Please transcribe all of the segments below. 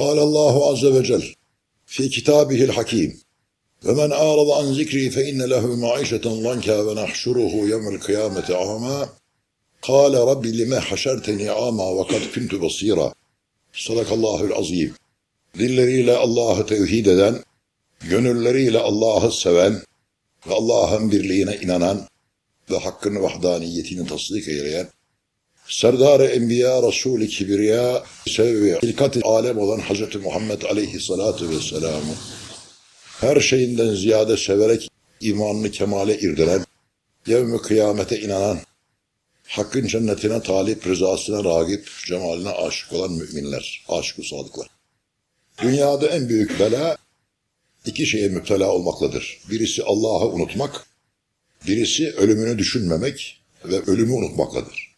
Allahu azze ve cel fi kitabihil hakim ve men a'rada an zikri fe inne lehu ma'işeten lanka ve nahşuruhu yevmel kıyameti ama kâle rabbi lime haşerteni ama ve kad kuntu basira sadakallahu'l azim dilleriyle Allah'ı tevhid eden gönülleriyle Allah'ı seven ve Allah'ın birliğine inanan ve hakkın vahdaniyetini tasdik eyleyen Serdar-ı Enbiya, Resul-i Kibriya, sebebi hilkat-i alem olan Hz. Muhammed aleyhissalatu vesselam'ı her şeyinden ziyade severek imanını kemale irdelen, yevmi kıyamete inanan, Hakkın cennetine talip, rızasına ragip, cemaline aşık olan müminler, aşık sadıklar. Dünyada en büyük bela iki şeye müptela olmakladır. Birisi Allah'ı unutmak, birisi ölümünü düşünmemek ve ölümü unutmakladır.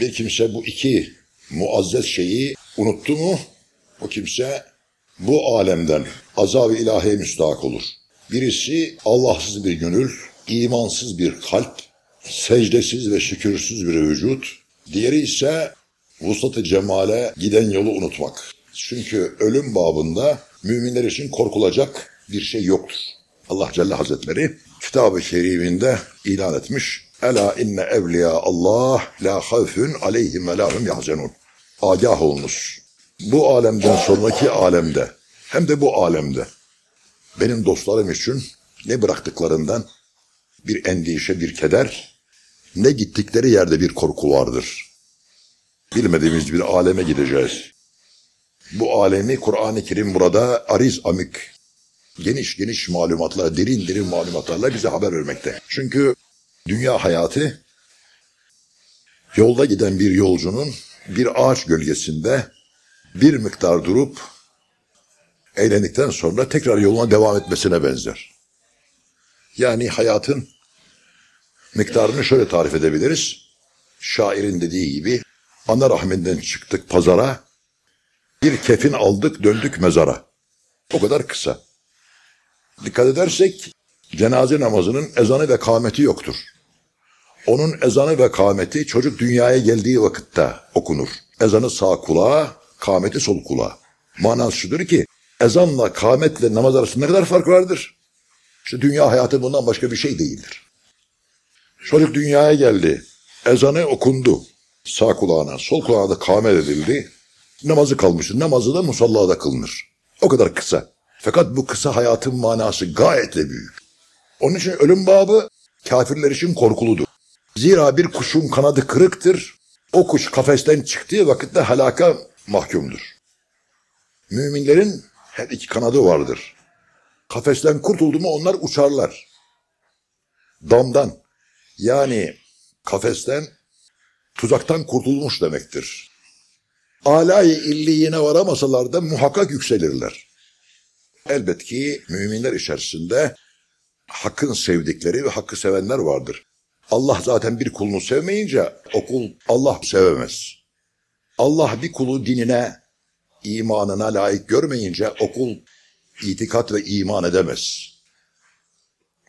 Bir kimse bu iki muazzez şeyi unuttu mu, o kimse bu alemden azab-ı ilahiye müstahak olur. Birisi Allahsız bir gönül, imansız bir kalp, secdesiz ve şükürsüz bir vücut. Diğeri ise vuslat-ı cemale giden yolu unutmak. Çünkü ölüm babında müminler için korkulacak bir şey yoktur. Allah Celle Hazretleri kitab-ı keriminde ilan etmiş. Ela inne evliya Allah la havfun aleyhim ve lahum yahzenun. Agah olunuz. Bu alemden sonraki alemde hem de bu alemde benim dostlarım için ne bıraktıklarından bir endişe, bir keder, ne gittikleri yerde bir korku vardır. Bilmediğimiz bir aleme gideceğiz. Bu alemi Kur'an-ı Kerim burada ariz amik, geniş geniş malumatlar, derin derin malumatlarla bize haber vermekte. Çünkü dünya hayatı yolda giden bir yolcunun bir ağaç gölgesinde bir miktar durup eğlendikten sonra tekrar yoluna devam etmesine benzer. Yani hayatın miktarını şöyle tarif edebiliriz. Şairin dediği gibi ana rahminden çıktık pazara, bir kefin aldık döndük mezara. O kadar kısa. Dikkat edersek cenaze namazının ezanı ve kâmeti yoktur. Onun ezanı ve kâmeti çocuk dünyaya geldiği vakitte okunur. Ezanı sağ kulağa, kâmeti sol kulağa. Manası şudur ki ezanla kâmetle namaz arasında ne kadar fark vardır? İşte dünya hayatı bundan başka bir şey değildir. Çocuk dünyaya geldi. Ezanı okundu. Sağ kulağına, sol kulağına da kâmet edildi. Namazı kalmıştır. Namazı da musallada kılınır. O kadar kısa. Fakat bu kısa hayatın manası gayet de büyük. Onun için ölüm babı kafirler için korkuludur. Zira bir kuşun kanadı kırıktır. O kuş kafesten çıktığı vakitte halaka mahkumdur. Müminlerin her iki kanadı vardır. Kafesten kurtuldu mu onlar uçarlar. Damdan yani kafesten tuzaktan kurtulmuş demektir. Alay illiyine varamasalar da muhakkak yükselirler. Elbet ki müminler içerisinde hakkın sevdikleri ve hakkı sevenler vardır. Allah zaten bir kulunu sevmeyince o kul Allah sevemez. Allah bir kulu dinine, imanına layık görmeyince o kul itikat ve iman edemez.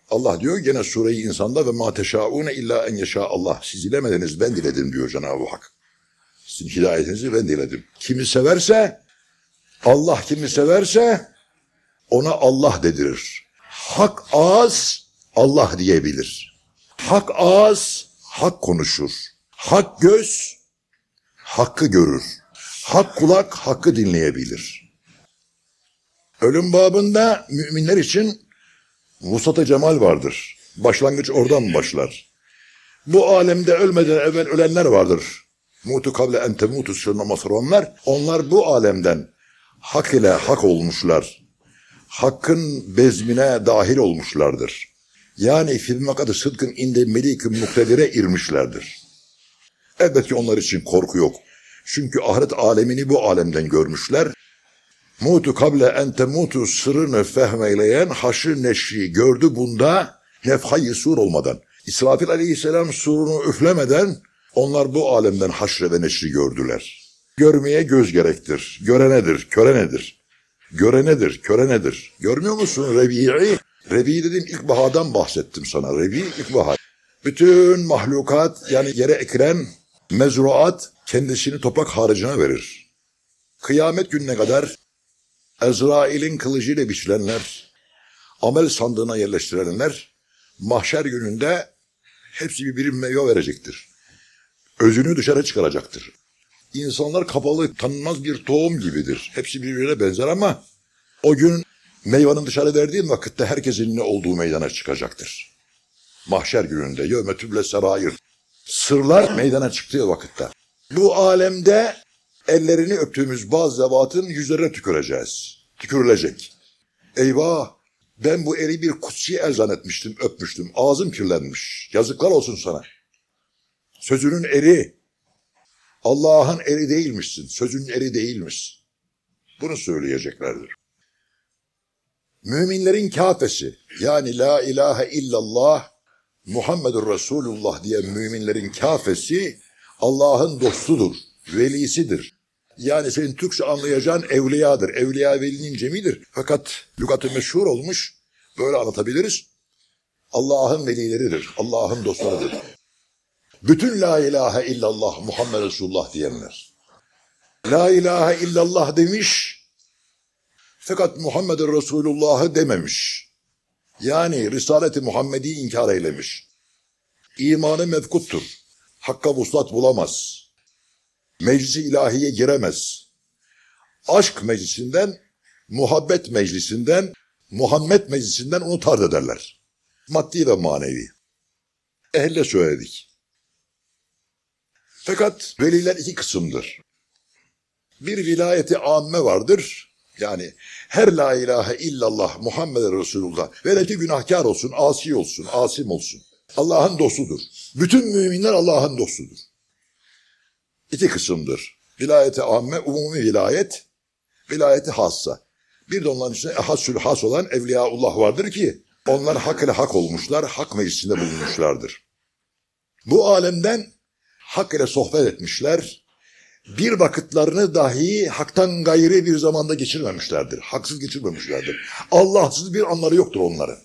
Allah diyor gene sureyi insanda ve ma teşaune illa en yeşa Allah. Siz dilemediniz ben diledim diyor Cenab-ı Hak. Sizin hidayetinizi ben diledim. Kimi severse Allah kimi severse ona Allah dedirir. Hak ağız Allah diyebilir. Hak ağız hak konuşur. Hak göz hakkı görür. Hak kulak hakkı dinleyebilir. Ölüm babında müminler için vusat cemal vardır. Başlangıç oradan başlar. Bu alemde ölmeden evvel ölenler vardır. Mutu kable en temutu sürnaması onlar. Onlar bu alemden hak ile hak olmuşlar. Hakkın bezmine dahil olmuşlardır. Yani filmakadı sıdkın inde melikim muktedire irmişlerdir. Elbette onlar için korku yok. Çünkü ahiret alemini bu alemden görmüşler. Mutu kable en temutu sırrını fehmeyleyen haşır neşri gördü bunda nefhayı sur olmadan. İsrafil aleyhisselam surunu üflemeden onlar bu alemden haşre ve neşri gördüler. Görmeye göz gerektir. Görenedir, körenedir. Görenedir, körenedir. Görmüyor musun Rebi'i? Rebi dedim ilkbahardan bahsettim sana. Rebi ilkbahar. Bütün mahlukat yani yere ekilen mezruat kendisini toprak haricine verir. Kıyamet gününe kadar Ezrail'in kılıcıyla biçilenler, amel sandığına yerleştirilenler, mahşer gününde hepsi bir birim meyve verecektir. Özünü dışarı çıkaracaktır. İnsanlar kapalı, tanınmaz bir tohum gibidir. Hepsi birbirine benzer ama o gün meyvanın dışarı verdiğin vakitte herkesin ne olduğu meydana çıkacaktır. Mahşer gününde yevme tüble serayir. Sırlar meydana çıktığı vakitte. Bu alemde ellerini öptüğümüz bazı zevatın yüzlerine tüküreceğiz. Tükürülecek. Eyvah ben bu eli bir kutsi el zannetmiştim, öpmüştüm. Ağzım kirlenmiş. Yazıklar olsun sana. Sözünün eri. Allah'ın eri değilmişsin. Sözünün eri değilmiş. Bunu söyleyeceklerdir. Müminlerin kafesi yani la ilahe illallah Muhammedur Resulullah diye müminlerin kafesi Allah'ın dostudur, velisidir. Yani senin Türkçe anlayacağın evliyadır. Evliya velinin cemidir. Fakat lügatı meşhur olmuş. Böyle anlatabiliriz. Allah'ın velileridir. Allah'ın dostlarıdır. Bütün la ilahe illallah Muhammed Resulullah diyenler. La ilahe illallah demiş. Fakat Muhammed Resulullah'ı dememiş. Yani Risaleti Muhammed'i inkar eylemiş. İmanı mevkuttur. Hakka vuslat bulamaz. Meclisi ilahiye giremez. Aşk meclisinden, muhabbet meclisinden, Muhammed meclisinden onu tard ederler. Maddi ve manevi. Ehle söyledik. Fakat veliler iki kısımdır. Bir vilayeti amme vardır. Yani her la ilahe illallah Muhammed Resulullah velev ki günahkar olsun, asi olsun, asim olsun. Allah'ın dostudur. Bütün müminler Allah'ın dostudur. İki kısımdır. Vilayeti amme, umumi vilayet, vilayeti hassa. Bir de onların içinde hassül has olan Evliyaullah vardır ki onlar hak ile hak olmuşlar, hak meclisinde bulunmuşlardır. Bu alemden hak ile sohbet etmişler, bir vakitlerini dahi haktan gayri bir zamanda geçirmemişlerdir. Haksız geçirmemişlerdir. Allahsız bir anları yoktur onların.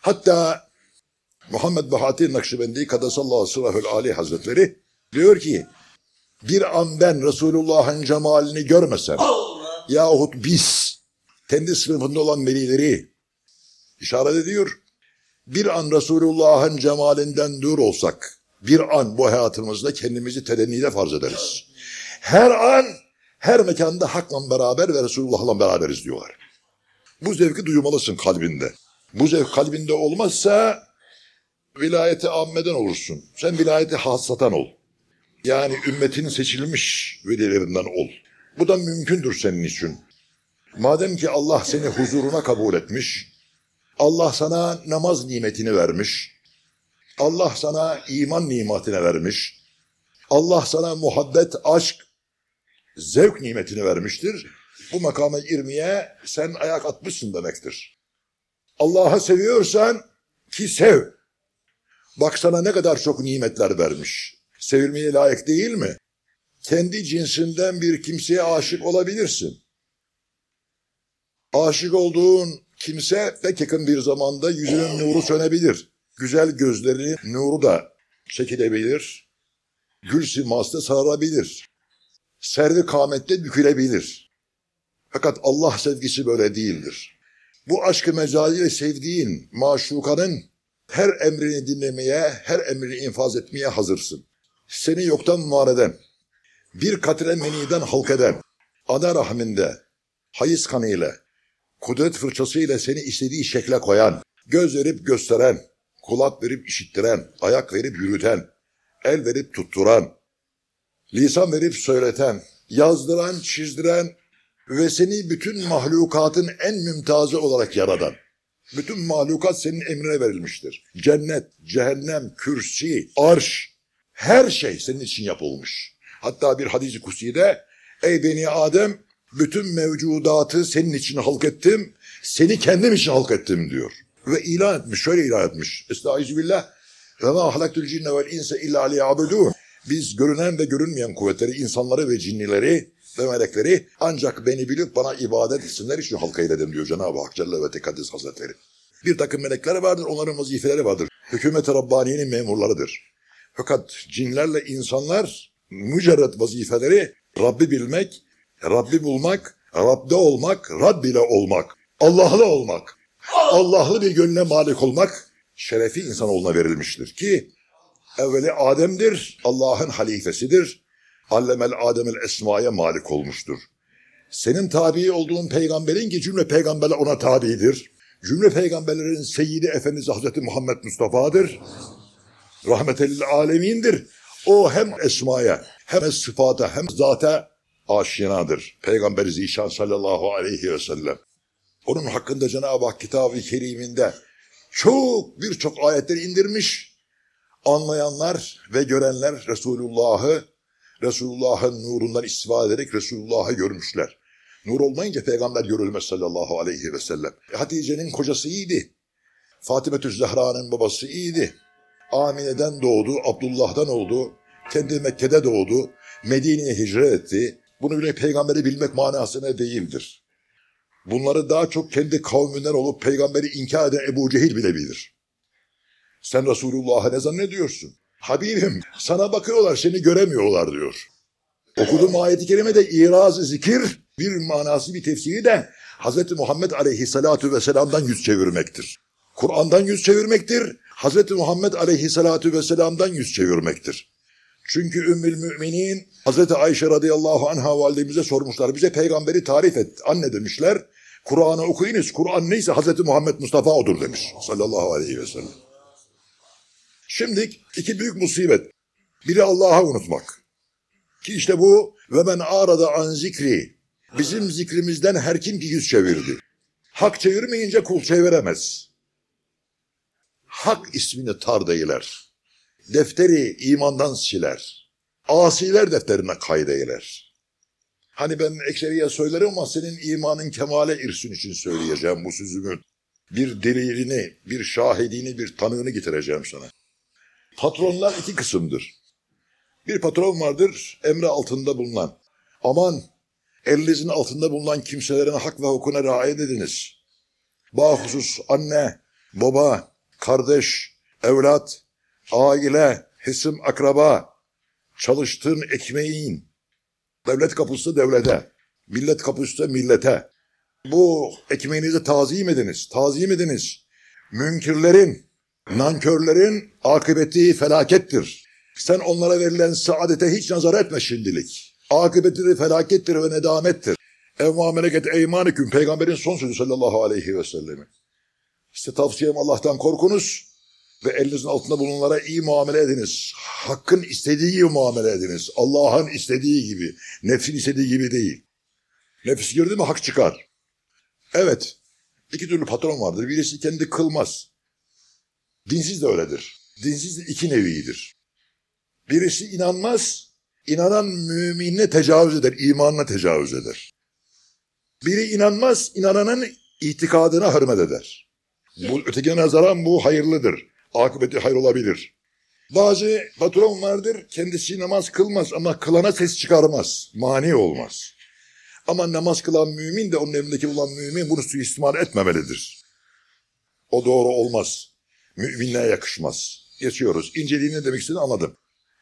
Hatta Muhammed Bahati Nakşibendi Kadasallahu Sırahül Ali Hazretleri diyor ki bir an ben Resulullah'ın cemalini görmesem yahut biz kendi sınıfında olan velileri işaret ediyor. Bir an Resulullah'ın cemalinden dur olsak bir an bu hayatımızda kendimizi tedennide farz ederiz. Her an, her mekanda hakla beraber ve Resulullah'la beraberiz diyorlar. Bu zevki duymalısın kalbinde. Bu zevk kalbinde olmazsa vilayeti ammeden olursun. Sen vilayeti hassatan ol. Yani ümmetin seçilmiş velilerinden ol. Bu da mümkündür senin için. Madem ki Allah seni huzuruna kabul etmiş, Allah sana namaz nimetini vermiş, Allah sana iman nimetini vermiş. Allah sana muhabbet, aşk, zevk nimetini vermiştir. Bu makama girmeye sen ayak atmışsın demektir. Allah'ı seviyorsan ki sev. Bak sana ne kadar çok nimetler vermiş. Sevilmeye layık değil mi? Kendi cinsinden bir kimseye aşık olabilirsin. Aşık olduğun kimse pek yakın bir zamanda yüzünün nuru sönebilir güzel gözleri nuru da çekilebilir. Gül siması da sararabilir. Servi kamette bükülebilir. Fakat Allah sevgisi böyle değildir. Bu aşkı mecaliyle sevdiğin maşukanın her emrini dinlemeye, her emrini infaz etmeye hazırsın. Seni yoktan var eden, bir katre meniden halk eden, ana rahminde, hayız kanıyla, kudret fırçasıyla seni istediği şekle koyan, göz verip gösteren, kulak verip işittiren, ayak verip yürüten, el verip tutturan, lisan verip söyleten, yazdıran, çizdiren ve seni bütün mahlukatın en mümtazı olarak yaradan. Bütün mahlukat senin emrine verilmiştir. Cennet, cehennem, kürsi, arş, her şey senin için yapılmış. Hatta bir hadis-i kutsi'de, ey beni Adem, bütün mevcudatı senin için halk ettim, seni kendim için halk ettim diyor ve ilan etmiş. Şöyle ilan etmiş. Estağfirullah. Ve ma halaktul cinne vel insa illa liyabudun. Biz görünen ve görünmeyen kuvvetleri, insanları ve cinnileri ve melekleri ancak beni bilip bana ibadet etsinler için halka eyledim diyor Cenab-ı Hak Celle ve Tekaddes Hazretleri. Bir takım melekler vardır, onların vazifeleri vardır. Hükümet-i Rabbaniye'nin memurlarıdır. Fakat cinlerle insanlar mücerret vazifeleri Rabbi bilmek, Rabbi bulmak, Rab'de olmak, Rab ile olmak, Allah'lı olmak, Allah'lı bir gönlüne malik olmak şerefi insanoğluna verilmiştir ki evveli Adem'dir, Allah'ın halifesidir. Allemel Ademel esmaya malik olmuştur. Senin tabi olduğun peygamberin ki cümle peygamberler ona tabidir. Cümle peygamberlerin seyyidi Efendimiz Hazreti Muhammed Mustafa'dır. Rahmetellil alemindir. O hem esmaya hem sıfata hem zata aşinadır. Peygamberi Zişan sallallahu aleyhi ve sellem. Onun hakkında Cenab-ı Hak kitabı keriminde çok birçok ayetleri indirmiş. Anlayanlar ve görenler Resulullah'ı Resulullah'ın nurundan istifade ederek Resulullah'ı görmüşler. Nur olmayınca peygamber görülmez sallallahu aleyhi ve sellem. Hatice'nin kocası iyiydi. Fatime Zehra'nın babası iyiydi. Amine'den doğdu, Abdullah'dan oldu. Kendi Mekke'de doğdu. Medine'ye hicret etti. Bunu bile peygamberi bilmek manasına değildir. Bunları daha çok kendi kavminden olup peygamberi inkar eden Ebu Cehil bile bilir. Sen Resulullah'ı ne zannediyorsun? Habibim sana bakıyorlar seni göremiyorlar diyor. Okuduğum ayeti kerimede iraz-ı zikir bir manası bir tefsiri de Hz. Muhammed aleyhissalatu vesselam'dan yüz çevirmektir. Kur'an'dan yüz çevirmektir. Hz. Muhammed aleyhissalatu vesselam'dan yüz çevirmektir. Çünkü Ümmül Müminin Hz. Ayşe radıyallahu anha validemize sormuşlar. Bize peygamberi tarif et. Anne demişler. Kur'an'ı okuyunuz. Kur'an neyse Hz. Muhammed Mustafa odur demiş. Sallallahu aleyhi ve sellem. Şimdi iki büyük musibet. Biri Allah'a unutmak. Ki işte bu ve men arada an zikri. Bizim zikrimizden her kim ki yüz çevirdi. Hak çevirmeyince kul çeviremez. Hak ismini tar değiler. Defteri imandan siler. Asiler defterine kaydeyler. Hani ben ekseriye söylerim ama senin imanın kemale irsün için söyleyeceğim bu sözümü. Bir delilini, bir şahidini, bir tanığını getireceğim sana. Patronlar iki kısımdır. Bir patron vardır emre altında bulunan. Aman elinizin altında bulunan kimselerin hak ve hukukuna riayet ediniz. Bahusus anne, baba, kardeş, evlat, aile, hesim, akraba, çalıştığın ekmeğin, devlet kapısı devlete, millet kapısı millete. Bu ekmeğinizi tazim ediniz, tazim ediniz. Münkirlerin, nankörlerin akıbeti felakettir. Sen onlara verilen saadete hiç nazar etme şimdilik. Akıbeti de felakettir ve nedamettir. Evma meleket eymaniküm peygamberin son sözü sallallahu aleyhi ve sellemi. İşte tavsiyem Allah'tan korkunuz ve elinizin altında bulunanlara iyi muamele ediniz. Hakkın istediği gibi muamele ediniz. Allah'ın istediği gibi, nefsin istediği gibi değil. Nefis girdi mi hak çıkar. Evet, iki türlü patron vardır. Birisi kendi kılmaz. Dinsiz de öyledir. Dinsiz de iki nevidir. Birisi inanmaz, inanan müminine tecavüz eder, imanına tecavüz eder. Biri inanmaz, inananın itikadına hürmet eder. Bu ötekine nazaran bu hayırlıdır. Akıbeti hayır olabilir. Bazı patron vardır, kendisi namaz kılmaz ama kılana ses çıkarmaz, mani olmaz. Ama namaz kılan mümin de onun elindeki bulan mümin bunu suistimal etmemelidir. O doğru olmaz. Müminliğe yakışmaz. Geçiyoruz. İnceliğini demek istediğini anladım.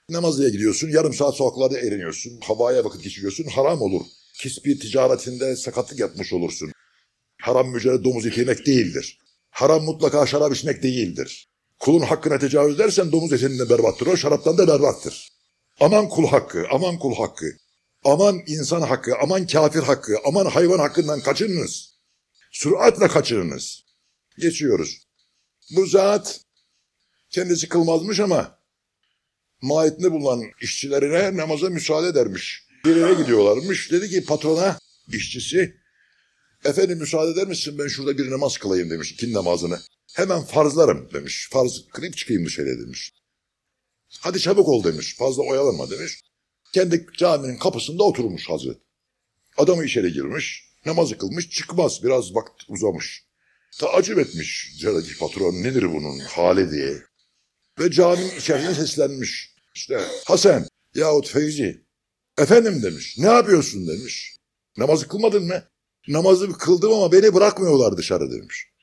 Namazlıya gidiyorsun, yarım saat sokaklarda eğleniyorsun, havaya vakit geçiriyorsun, haram olur. Kisbi ticaretinde sakatlık yapmış olursun. Haram mücadele domuz eti yemek değildir. Haram mutlaka şarap içmek değildir. Kulun hakkına tecavüz edersen domuz etinin de berbattır, o şaraptan da berbattır. Aman kul hakkı, aman kul hakkı. Aman insan hakkı, aman kafir hakkı, aman hayvan hakkından kaçınınız. Süratle kaçınınız. Geçiyoruz. Bu zat kendisi kılmazmış ama maiyetinde bulunan işçilerine namaza müsaade edermiş. Bir yere gidiyorlarmış. Dedi ki patrona işçisi efendim müsaade eder misin ben şurada bir namaz kılayım demiş ikin namazını. Hemen farzlarım demiş. Farz kılayım çıkayım dışarıya demiş. Hadi çabuk ol demiş. Fazla oyalanma demiş. Kendi caminin kapısında oturmuş Hazret. Adamı içeri girmiş. Namazı kılmış çıkmaz. Biraz vakit uzamış. Tacip etmiş cihadaki patron nedir bunun hali diye. Ve caminin içerisine seslenmiş. İşte Hasan yahut Feyzi. Efendim demiş. Ne yapıyorsun demiş. Namazı kılmadın mı? Namazı kıldım ama beni bırakmıyorlar dışarı demiş.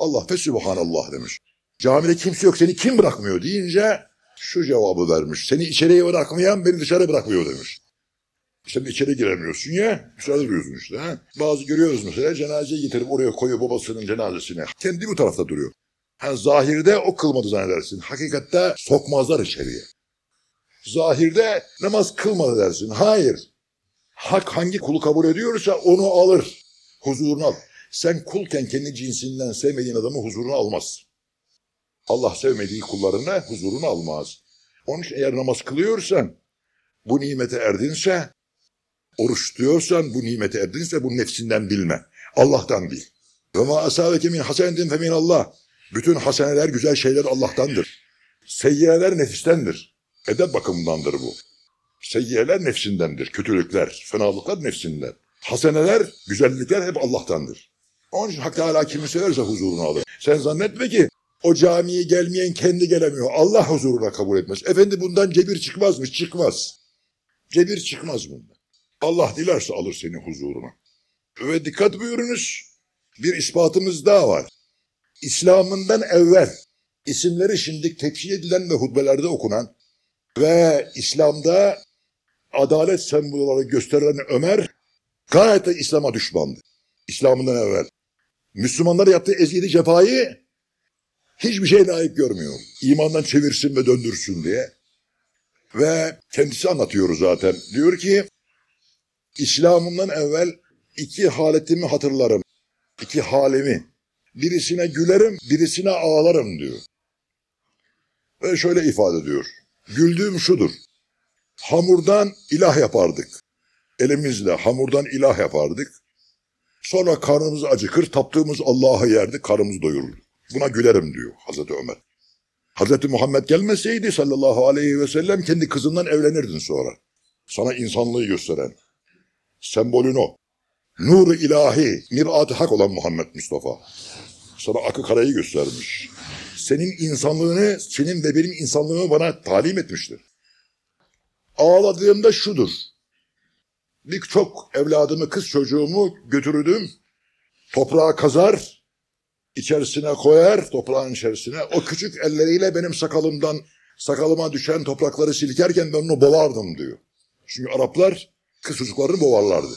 Allah fe subhanallah demiş. Camide kimse yok seni kim bırakmıyor deyince şu cevabı vermiş. Seni içeriye bırakmayan beni dışarı bırakmıyor demiş. Sen içeri giremiyorsun ya. Müsaade duruyorsun işte. Ha? Bazı görüyoruz mesela cenazeyi getirip oraya koyuyor babasının cenazesine. Kendi bu tarafta duruyor. Ha, zahirde o kılmadı zannedersin. Hakikatte sokmazlar içeriye. Zahirde namaz kılmadı dersin. Hayır. Hak hangi kulu kabul ediyorsa onu alır. Huzuruna al. Sen kulken kendi cinsinden sevmediğin adamı huzuruna almaz. Allah sevmediği kullarını huzuruna almaz. Onun için eğer namaz kılıyorsan, bu nimete erdinse, oruç tutuyorsan, bu nimete erdinse bu nefsinden bilme. Allah'tan bil. Ve ma asabeke min hasenetin fe Allah. Bütün haseneler, güzel şeyler Allah'tandır. Seyyiyeler nefistendir. Edep bakımındandır bu. Seyyiyeler nefsindendir. Kötülükler, fenalıklar nefsinden. Haseneler, güzellikler hep Allah'tandır. Onun için Hak Teala kimi severse huzuruna alır. Sen zannetme ki o camiye gelmeyen kendi gelemiyor. Allah huzuruna kabul etmez. Efendi bundan cebir çıkmaz mı? Çıkmaz. Cebir çıkmaz bundan. Allah dilerse alır seni huzuruna. Ve dikkat buyurunuz. Bir ispatımız daha var. İslam'ından evvel isimleri şimdi tefsir edilen ve hutbelerde okunan ve İslam'da adalet sembolü olarak gösterilen Ömer gayet de İslam'a düşmandı. İslam'ından evvel. Müslümanlar yaptığı eziyeti cefayı hiçbir şey layık görmüyor. İmandan çevirsin ve döndürsün diye. Ve kendisi anlatıyor zaten. Diyor ki İslam'ımdan evvel iki haletimi hatırlarım. İki halimi. Birisine gülerim, birisine ağlarım diyor. Ve şöyle ifade ediyor. Güldüğüm şudur. Hamurdan ilah yapardık. Elimizle hamurdan ilah yapardık. Sonra karnımız acıkır, taptığımız Allah'a yerdik, karnımızı doyururduk. Buna gülerim diyor Hazreti Ömer. Hazreti Muhammed gelmeseydi sallallahu aleyhi ve sellem kendi kızından evlenirdin sonra. Sana insanlığı gösteren. Sembolün o. Nur-u ilahi, mirat-ı hak olan Muhammed Mustafa. Sana akı karayı göstermiş. Senin insanlığını, senin ve benim insanlığımı bana talim etmiştir. Ağladığımda şudur. Birçok evladımı, kız çocuğumu götürdüm. Toprağa kazar, içerisine koyar, toprağın içerisine. O küçük elleriyle benim sakalımdan, sakalıma düşen toprakları silkerken ben onu boğardım diyor. Çünkü Araplar kız çocuklarını boğarlardı.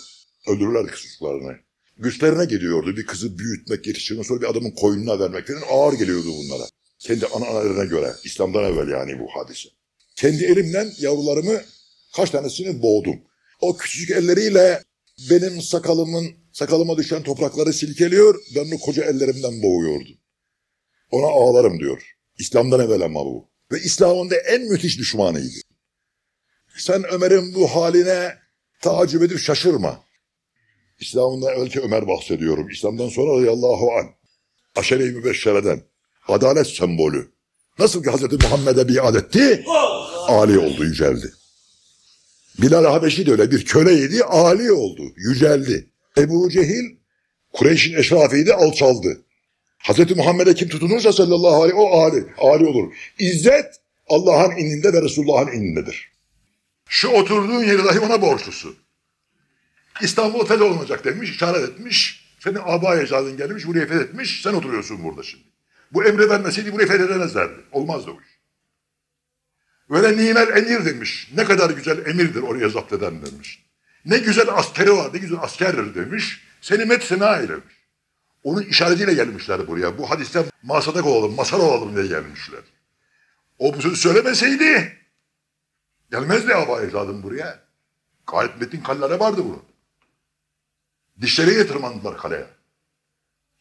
Öldürürler kız çocuklarını. Güçlerine gidiyordu bir kızı büyütmek, yetiştirmek, sonra bir adamın koynuna vermek falan ağır geliyordu bunlara. Kendi analarına göre, İslam'dan evvel yani bu hadise. Kendi elimle yavrularımı kaç tanesini boğdum. O küçücük elleriyle benim sakalımın, sakalıma düşen toprakları silkeliyor, ben onu koca ellerimden boğuyordum. Ona ağlarım diyor. İslam'dan evvel ama bu. Ve İslam'ın da en müthiş düşmanıydı. Sen Ömer'in bu haline tacip edip şaşırma. İslam'dan evvelki Ömer bahsediyorum. İslam'dan sonra radıyallahu an. Aşere-i Mübeşşere'den. Adalet sembolü. Nasıl ki Hazreti Muhammed'e biat etti, âli oldu, yüceldi. Bilal Habeşi de öyle bir köleydi, âli oldu, yüceldi. Ebu Cehil, Kureyş'in eşrafiydi, alçaldı. Hazreti Muhammed'e kim tutunursa sallallahu aleyhi o âli, âli olur. İzzet Allah'ın indinde ve Resulullah'ın indindedir. Şu oturduğun yeri dahi ona borçlusun. İstanbul fetholunacak demiş, işaret etmiş. Senin aba ecdadın gelmiş, buraya fethetmiş, sen oturuyorsun burada şimdi. Bu emri vermeseydi burayı fethedemezlerdi. Olmazdı o iş. Böyle nimel emir demiş. Ne kadar güzel emirdir oraya zapt eden demiş. Ne güzel askeri var, ne güzel askerdir demiş. Seni met sena eylemiş. Onun işaretiyle gelmişler buraya. Bu hadisten masadak olalım, masal olalım diye gelmişler. O bu sözü söylemeseydi gelmezdi aba ecdadım buraya. Gayet metin kallere vardı bunun. Dişleriyle tırmandılar kaleye.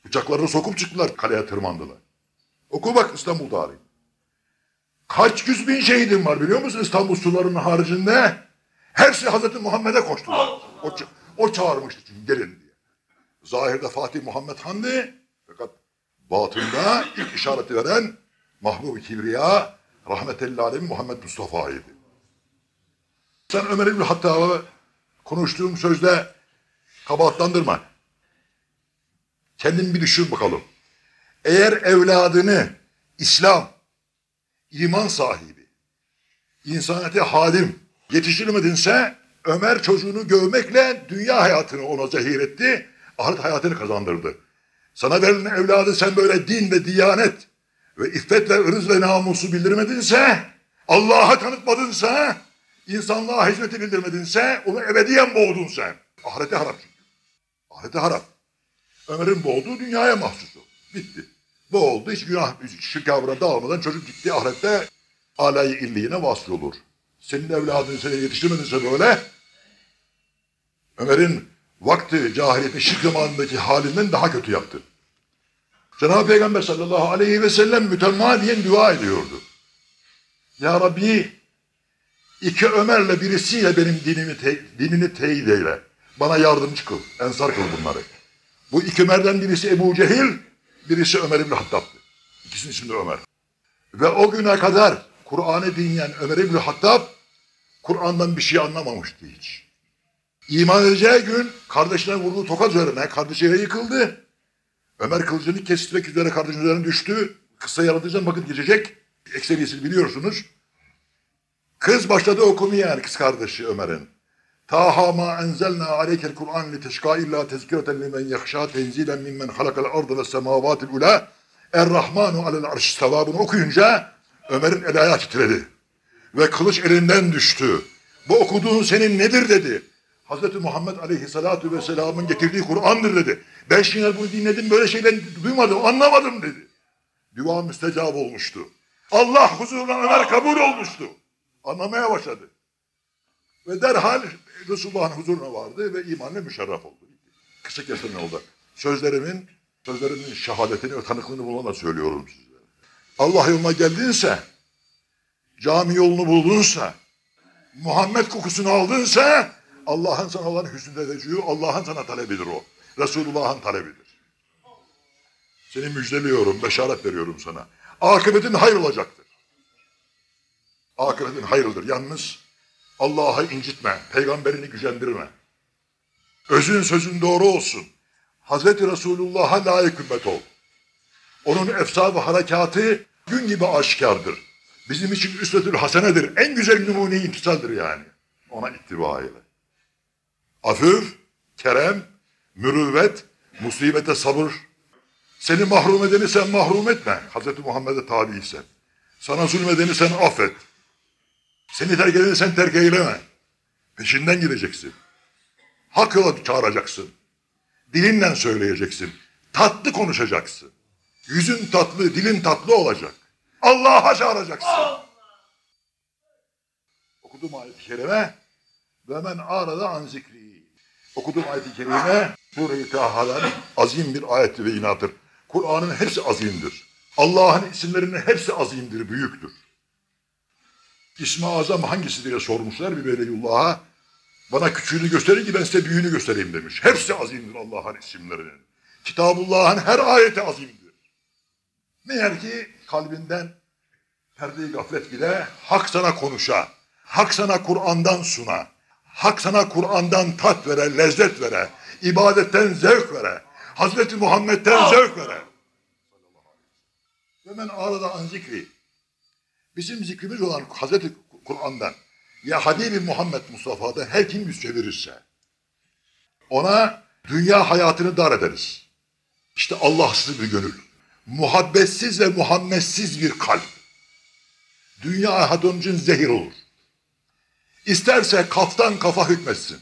Bıçaklarını sokup çıktılar kaleye tırmandılar. Oku bak İstanbul tarihi. Kaç yüz bin şehidim var biliyor musun İstanbul sularının haricinde? Hepsi Hazreti Muhammed'e koştular. O, o çağırmıştı çünkü gelin diye. Zahirde Fatih Muhammed Han'dı. Fakat batında ilk işareti veren Mahbub-i Kibriya rahmetelli alemi Muhammed Mustafa'ydı. Sen Ömer İbni Hattab'a konuştuğum sözde kabahatlandırma. Kendin bir düşün bakalım. Eğer evladını İslam, iman sahibi, insaniyete hadim yetiştirmedinse Ömer çocuğunu gövmekle dünya hayatını ona zehir etti, ahiret hayatını kazandırdı. Sana verilen evladı sen böyle din ve diyanet ve iffet ve ırız ve namusu bildirmedinse, Allah'a tanıtmadınsa, İnsanlığa hizmeti bildirmedinse onu ebediyen boğdun sen. Ahirete harap çünkü. Ahirete harap. Ömer'in boğduğu dünyaya mahsustu. Bitti. Boğuldu hiç günah şikavra dağılmadan çocuk gitti ahirette alay illiğine vasıl olur. Senin evladın seni yetiştirmedinse böyle Ömer'in vakti cahiliyetin şirk zamanındaki halinden daha kötü yaptı. Cenab-ı Peygamber sallallahu aleyhi ve sellem mütemadiyen dua ediyordu. Ya Rabbi iki Ömer'le birisiyle benim dinimi te, dinini teyit eyle. Bana yardımcı kıl, ensar kıl bunları. Bu iki Ömer'den birisi Ebu Cehil, birisi Ömer İbni Hattab'dı. İkisinin ismi de Ömer. Ve o güne kadar Kur'an'ı dinleyen Ömer İbni Hattab, Kur'an'dan bir şey anlamamıştı hiç. İman edeceği gün kardeşine vurduğu tokat üzerine kardeşi yıkıldı. Ömer kılıcını kesmek üzere kardeşinin üzerine düştü. Kısa yaratacağım vakit geçecek. Ekseriyesini biliyorsunuz. Kız başladı okumaya yani kız kardeşi Ömer'in. Taha ma enzelna aleykel Kur'an li teşka illa tezkireten limen yahşa tenzilen mimmen halakal ardı ve semavatil ula Er-Rahmanu alel arş sevabını okuyunca Ömer'in el ayağı titredi. Ve kılıç elinden düştü. Bu okuduğun senin nedir dedi. Hazreti Muhammed Aleyhisselatü Vesselam'ın getirdiği Kur'an'dır dedi. Ben şimdi bunu dinledim böyle şeyler duymadım anlamadım dedi. Dua müstecab olmuştu. Allah huzuruna Ömer kabul olmuştu. Anlamaya başladı. Ve derhal Resulullah'ın huzuruna vardı ve imanla müşerref oldu. Kısa kesin oldu. Sözlerimin, sözlerimin şehadetini ve tanıklığını bulana söylüyorum size. Allah yoluna geldinse, cami yolunu buldunsa, Muhammed kokusunu aldınsa, Allah'ın sana olan hüsnü teveccühü, Allah'ın sana talebidir o. Resulullah'ın talebidir. Seni müjdeliyorum, beşaret veriyorum sana. Akıbetin hayır olacaktır. Akıbetin hayırlıdır. Yalnız Allah'ı incitme, peygamberini gücendirme. Özün sözün doğru olsun. Hazreti Resulullah'a layık ümmet ol. Onun efsa ve harekatı gün gibi aşikardır. Bizim için üsvetül hasenedir. En güzel numune imtisaldir yani. Ona ittiba eyle. Afif, kerem, mürüvvet, musibete sabır. Seni mahrum edeni sen mahrum etme. Hazreti Muhammed'e tabiysen. Sana zulmedeni sen affet. Seni terk edeni sen terk eyleme. Peşinden gideceksin. Hak yola çağıracaksın. Dilinle söyleyeceksin. Tatlı konuşacaksın. Yüzün tatlı, dilin tatlı olacak. Allah'a çağıracaksın. Okudum ayet-i kerime. Ve men arada an zikri. Okuduğum ayet-i kerime Sure-i Taha'dan azim bir ayet ve inattır. Kur'an'ın hepsi azimdir. Allah'ın isimlerinin hepsi azimdir, büyüktür. İsmi azam hangisi diye sormuşlar bir veliyullah'a. Bana küçüğünü gösterin ki ben size büyüğünü göstereyim demiş. Hepsi azimdir Allah'ın isimlerinin. Kitabullah'ın her ayeti azimdir. Meğer ki kalbinden perde-i gaflet bile hak sana konuşa, hak sana Kur'an'dan suna, hak sana Kur'an'dan tat vere, lezzet vere, ibadetten zevk vere, Hazreti Muhammed'den zevk vere. Ve men arada an zikri. Bizim zikrimiz olan Hazreti Kur'an'dan ya Habibi Muhammed Mustafa'dan her kim yüz çevirirse ona dünya hayatını dar ederiz. İşte Allahsız bir gönül. Muhabbetsiz ve Muhammedsiz bir kalp. Dünya onun için zehir olur. İsterse kaftan kafa hükmetsin.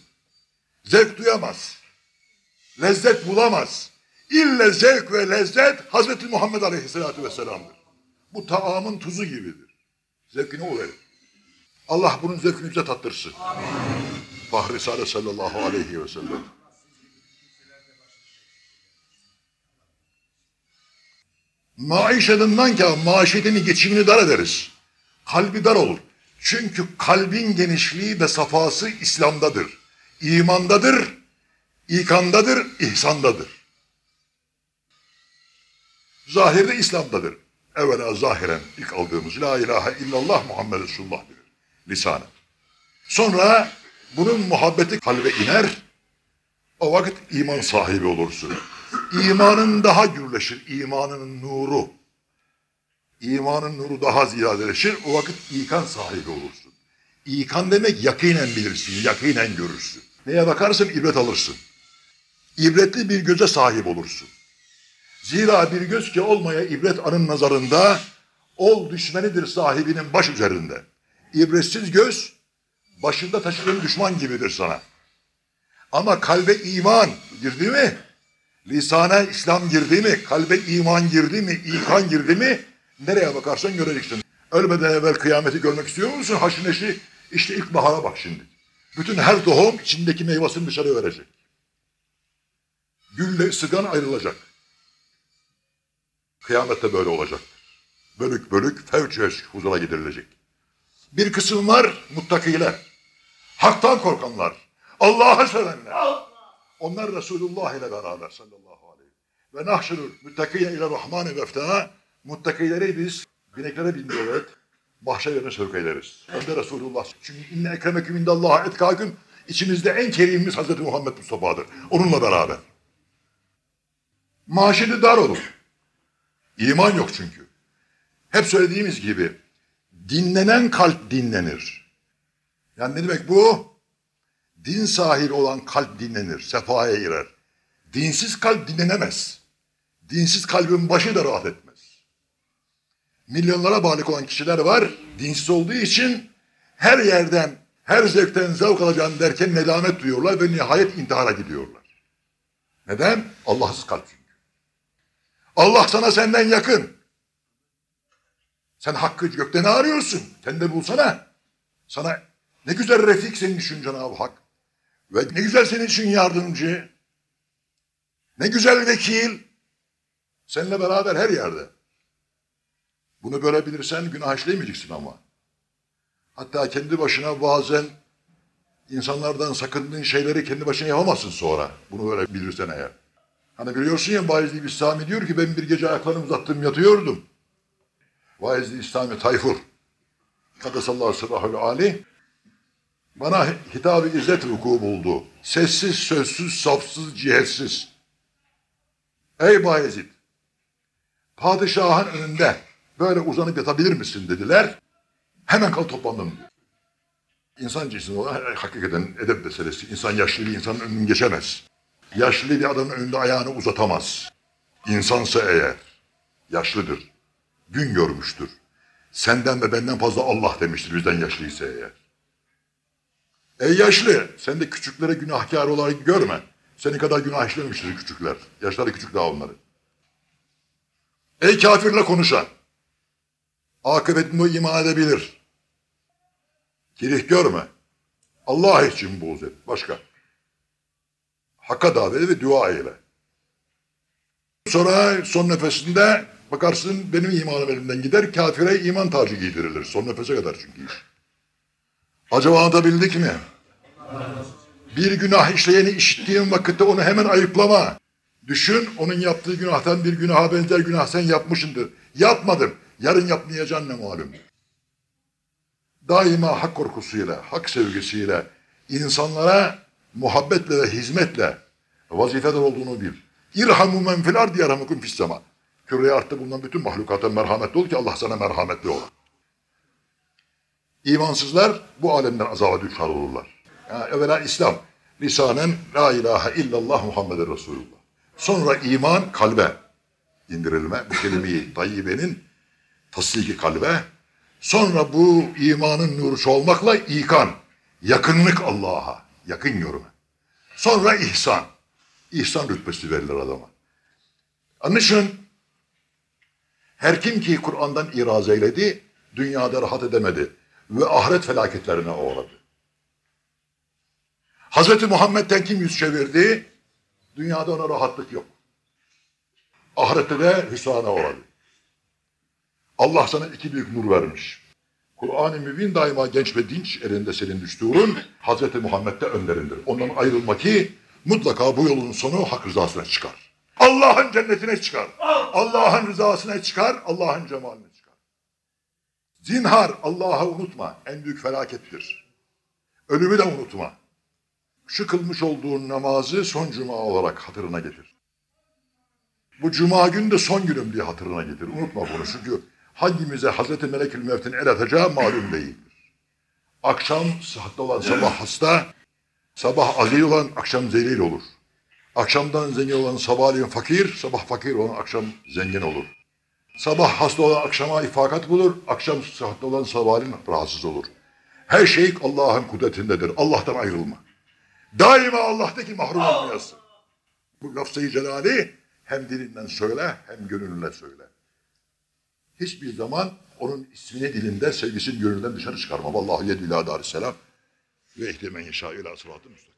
Zevk duyamaz. Lezzet bulamaz. İlle zevk ve lezzet Hazreti Muhammed Aleyhisselatü Vesselam'dır. Bu taamın tuzu gibidir. O verir. Allah bunun zevkini bize tattırsın. Fahri Sade sallallahu aleyhi ve sellem. Maişetinden ki maişetini geçimini dar ederiz. Kalbi dar olur. Çünkü kalbin genişliği ve safası İslam'dadır. İmandadır, ikandadır, ihsandadır. Zahirde İslam'dadır. Evvela zahiren ilk aldığımız La ilahe illallah Muhammed Resulullah bilir. Lisanı. Sonra bunun muhabbeti kalbe iner. O vakit iman sahibi olursun. İmanın daha gürleşir. imanın nuru. İmanın nuru daha ziyadeleşir. O vakit ikan sahibi olursun. İkan demek yakinen bilirsin, yakinen görürsün. Neye bakarsın ibret alırsın. İbretli bir göze sahip olursun. Zira bir göz ki olmaya ibret anın nazarında ol düşmenidir sahibinin baş üzerinde. İbretsiz göz başında taşıdığın düşman gibidir sana. Ama kalbe iman girdi mi? Lisana İslam girdi mi? Kalbe iman girdi mi? İkan girdi mi? Nereye bakarsan göreceksin. Ölmeden evvel kıyameti görmek istiyor musun? Haşin neşi işte ilkbahara bak şimdi. Bütün her tohum içindeki meyvasını dışarı verecek. Gülle sıgan ayrılacak. Kıyamette böyle olacak. Bölük bölük fevç huzura gidirilecek. Bir kısım var muttakiler. Haktan korkanlar. Allah'ı sevenler. Onlar Resulullah ile beraber sallallahu aleyhi ve nahşurul muttakiye ile rahmani veftana muttakileri biz bineklere bindiriyorlar. Bahçe yerine sevk ederiz. Önde Resulullah. Çünkü inne ekremeküm indallah etkâküm içimizde en kerimimiz Hazreti Muhammed Mustafa'dır. Onunla beraber. Maaşını dar olur. İman yok çünkü. Hep söylediğimiz gibi dinlenen kalp dinlenir. Yani ne demek bu? Din sahibi olan kalp dinlenir, sefaya girer. Dinsiz kalp dinlenemez. Dinsiz kalbin başı da rahat etmez. Milyonlara bağlı olan kişiler var, dinsiz olduğu için her yerden, her zevkten zevk alacağım derken nedamet duyuyorlar ve nihayet intihara gidiyorlar. Neden? Allahsız kalp çünkü. Allah sana senden yakın. Sen hakkı gökte ne arıyorsun? Kendi bulsana. Sana ne güzel refik senin için Cenab-ı Hak. Ve ne güzel senin için yardımcı. Ne güzel vekil. Seninle beraber her yerde. Bunu böyle bilirsen günah işlemeyeceksin ama. Hatta kendi başına bazen insanlardan sakındığın şeyleri kendi başına yapamazsın sonra. Bunu böyle bilirsen eğer. Hani biliyorsun ya Vaizli İslami diyor ki ben bir gece ayaklarımı uzattım yatıyordum. Vaizli İslami Tayfur. Kadesallahu sırrahül ali. Bana hitabı izzet vuku buldu. Sessiz, sözsüz, safsız, cihetsiz. Ey Bayezid! Padişahın önünde böyle uzanıp yatabilir misin dediler. Hemen kal toplandım. İnsan cinsinde olan hakikaten edep meselesi. İnsan yaşlı bir insanın önünü geçemez. Yaşlı bir adamın önünde ayağını uzatamaz. İnsansa eğer, yaşlıdır, gün görmüştür. Senden ve benden fazla Allah demiştir bizden yaşlıysa eğer. Ey yaşlı, sen de küçüklere günahkar olarak görme. Senin kadar günah işlememiştir küçükler. Yaşları küçük daha onları. Ey kafirle konuşan, akıbetini iman edebilir. Kirih görme. Allah için buğz et. Başka. Hakka davet ve dua eyle. Sonra son nefesinde bakarsın benim imanım elimden gider. Kafire iman tacı giydirilir. Son nefese kadar çünkü iş. Acaba anlatabildik mi? Bir günah işleyeni işittiğin vakitte onu hemen ayıplama. Düşün onun yaptığı günahtan bir günaha benzer günah sen yapmışındır. Yapmadım. Yarın yapmayacaksın ne malum. Daima hak korkusuyla, hak sevgisiyle, insanlara muhabbetle ve hizmetle vazifeder olduğunu bil. İrhamu men fil ardi yerhamukum fis sema. Küreye artta bulunan bütün mahlukata merhametli ol ki Allah sana merhametli olur. İmansızlar bu alemden azaba düşer olurlar. Yani evvela İslam, lisanen la ilahe illallah Muhammeden Resulullah. Sonra iman kalbe indirilme. Bu kelimeyi tayyibenin tasdiki kalbe. Sonra bu imanın nuru çoğalmakla ikan, yakınlık Allah'a, yakın görme. Sonra ihsan. İhsan rütbesi verilir adama. Onun her kim ki Kur'an'dan iraz eyledi, dünyada rahat edemedi ve ahiret felaketlerine uğradı. Hazreti Muhammed'den kim yüz çevirdi? Dünyada ona rahatlık yok. Ahirette de hüsrana uğradı. Allah sana iki büyük nur vermiş. Kur'an-ı Mübin daima genç ve dinç elinde senin düsturun Hazreti Muhammed'de önlerindir. Ondan ayrılma ki mutlaka bu yolun sonu hak rızasına çıkar. Allah'ın cennetine çıkar. Allah'ın rızasına çıkar. Allah'ın cemaline çıkar. Zinhar Allah'ı unutma. En büyük felakettir. Ölümü de unutma. Şu kılmış olduğun namazı son cuma olarak hatırına getir. Bu cuma günü de son günüm diye hatırına getir. Unutma bunu çünkü hangimize Hazreti Melekül Mevt'in el atacağı malum değildir. Akşam sıhhatte olan sabah hasta, sabah azil olan akşam zelil olur. Akşamdan zengin olan sabahleyin fakir, sabah fakir olan akşam zengin olur. Sabah hasta olan akşama ifakat bulur, akşam sıhhatte olan sabahleyin rahatsız olur. Her şey Allah'ın kudretindedir. Allah'tan ayrılma. Daima Allah'taki mahrum olmayasın. Bu lafzayı celali hem dilinden söyle hem gönlünle söyle. Hiçbir zaman onun ismini dilinde sevgisini gönlünden dışarı çıkarma. Vallahu yedü ila darisselam ve ehdi men yeşâ ila sıratı müstakim.